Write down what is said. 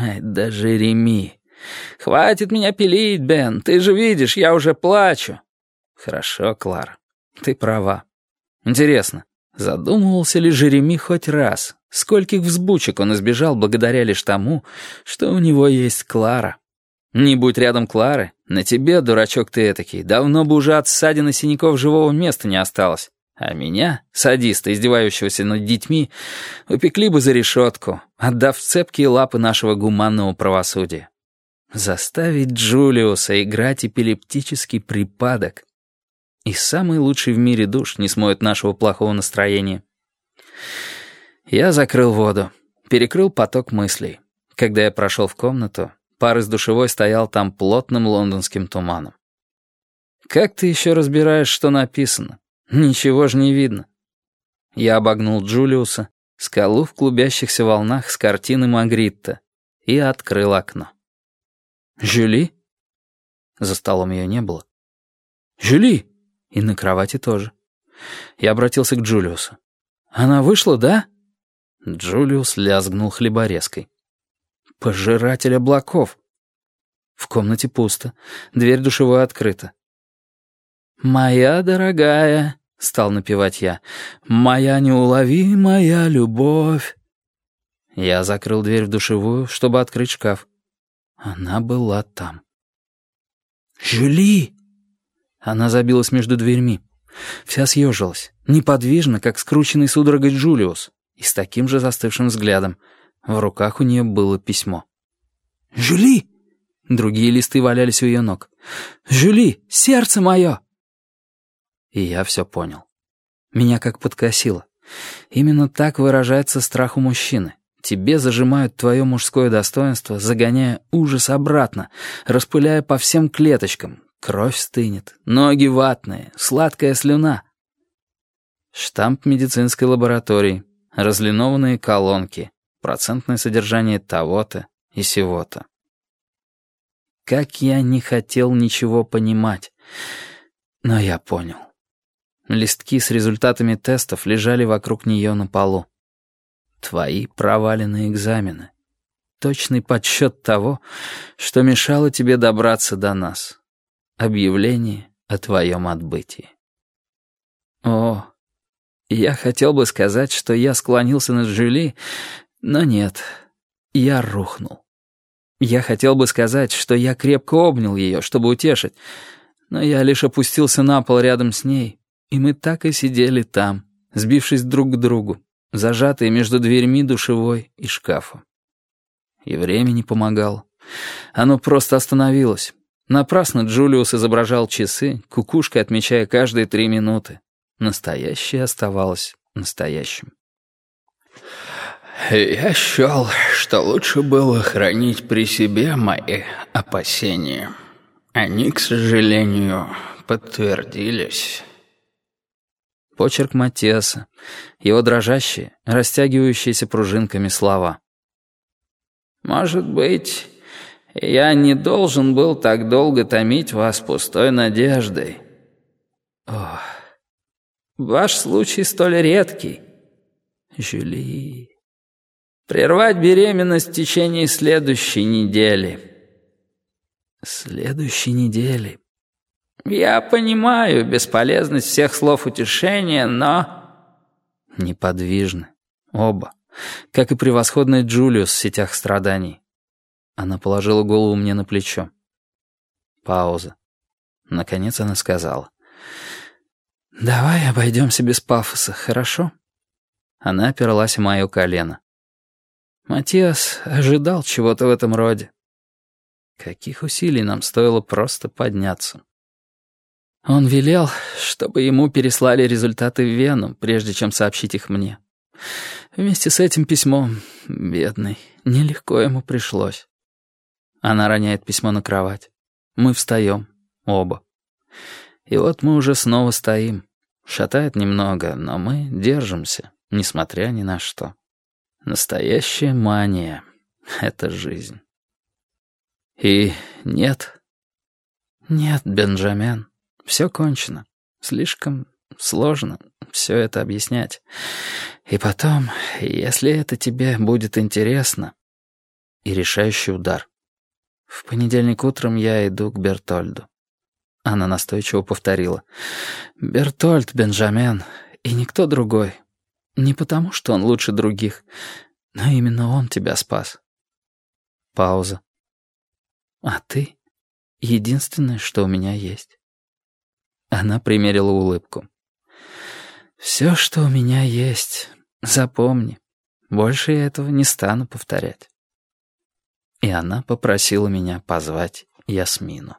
Ай, да Жереми. Хватит меня пилить, Бен. Ты же видишь, я уже плачу. Хорошо, Клара. Ты права. Интересно, задумывался ли Жереми хоть раз, скольких взбучек он избежал благодаря лишь тому, что у него есть Клара? Не будь рядом Клары, на тебе, дурачок ты этакий, давно бы уже от ссадин и синяков живого места не осталось. А меня, садиста, издевающегося над детьми, упекли бы за решетку, отдав цепкие лапы нашего гуманного правосудия. Заставить Джулиуса играть эпилептический припадок. И самый лучший в мире душ не смоет нашего плохого настроения. Я закрыл воду, перекрыл поток мыслей. Когда я прошел в комнату, пар из душевой стоял там плотным лондонским туманом. «Как ты еще разбираешь, что написано?» Ничего ж не видно. Я обогнул Джулиуса, скалу в клубящихся волнах с картины Магритта, и открыл окно. «Жюли?» За столом ее не было. «Жюли!» И на кровати тоже. Я обратился к Джулиусу. «Она вышла, да?» Джулиус лязгнул хлеборезкой. «Пожиратель облаков!» В комнате пусто, дверь душевой открыта. «Моя дорогая», — стал напевать я. «Моя неуловимая любовь». Я закрыл дверь в душевую, чтобы открыть шкаф. Она была там. «Жюли!» Она забилась между дверьми. Вся съежилась, неподвижно, как скрученный судорогой Джулиус, и с таким же застывшим взглядом. В руках у нее было письмо. «Жюли!» Другие листы валялись у ее ног. «Жюли, сердце мое!» И я все понял. Меня как подкосило. Именно так выражается страх у мужчины. Тебе зажимают твое мужское достоинство, загоняя ужас обратно, распыляя по всем клеточкам. Кровь стынет, ноги ватные, сладкая слюна. Штамп медицинской лаборатории, разлинованные колонки, процентное содержание того-то и сего-то. Как я не хотел ничего понимать, но я понял. Листки с результатами тестов лежали вокруг нее на полу. Твои проваленные экзамены. Точный подсчет того, что мешало тебе добраться до нас. Объявление о твоем отбытии. О, я хотел бы сказать, что я склонился над Жюли, но нет, я рухнул. Я хотел бы сказать, что я крепко обнял ее, чтобы утешить, но я лишь опустился на пол рядом с ней, и мы так и сидели там, сбившись друг к другу, зажатые между дверьми душевой и шкафа. И время не помогало. Оно просто остановилось. Напрасно Джулиус изображал часы, кукушкой отмечая каждые три минуты. Настоящее оставалось настоящим. «Я счел, что лучше было хранить при себе мои опасения. Они, к сожалению, подтвердились». Почерк Матиаса, его дрожащие, растягивающиеся пружинками слова. «Может быть, я не должен был так долго томить вас пустой надеждой. Ох, ваш случай столь редкий. Жюли. Прервать беременность в течение следующей недели». «Следующей недели», «Я понимаю бесполезность всех слов утешения, но...» Неподвижны. Оба. Как и превосходный Джулиус в сетях страданий. Она положила голову мне на плечо. Пауза. Наконец она сказала. «Давай обойдемся без пафоса, хорошо?» Она опиралась в мое колено. Матиас ожидал чего-то в этом роде. Каких усилий нам стоило просто подняться. Он велел, чтобы ему переслали результаты в Вену, прежде чем сообщить их мне. Вместе с этим письмом, бедный, нелегко ему пришлось. Она роняет письмо на кровать. Мы встаем, оба. И вот мы уже снова стоим. Шатает немного, но мы держимся, несмотря ни на что. Настоящая мания — это жизнь. И нет. Нет, Бенджамен. Все кончено. Слишком сложно все это объяснять. И потом, если это тебе будет интересно, и решающий удар. В понедельник утром я иду к Бертольду. Она настойчиво повторила. «Бертольд, Бенджамен, и никто другой. Не потому, что он лучше других, но именно он тебя спас». Пауза. «А ты — единственное, что у меня есть». Она примерила улыбку. «Все, что у меня есть, запомни. Больше я этого не стану повторять». И она попросила меня позвать Ясмину.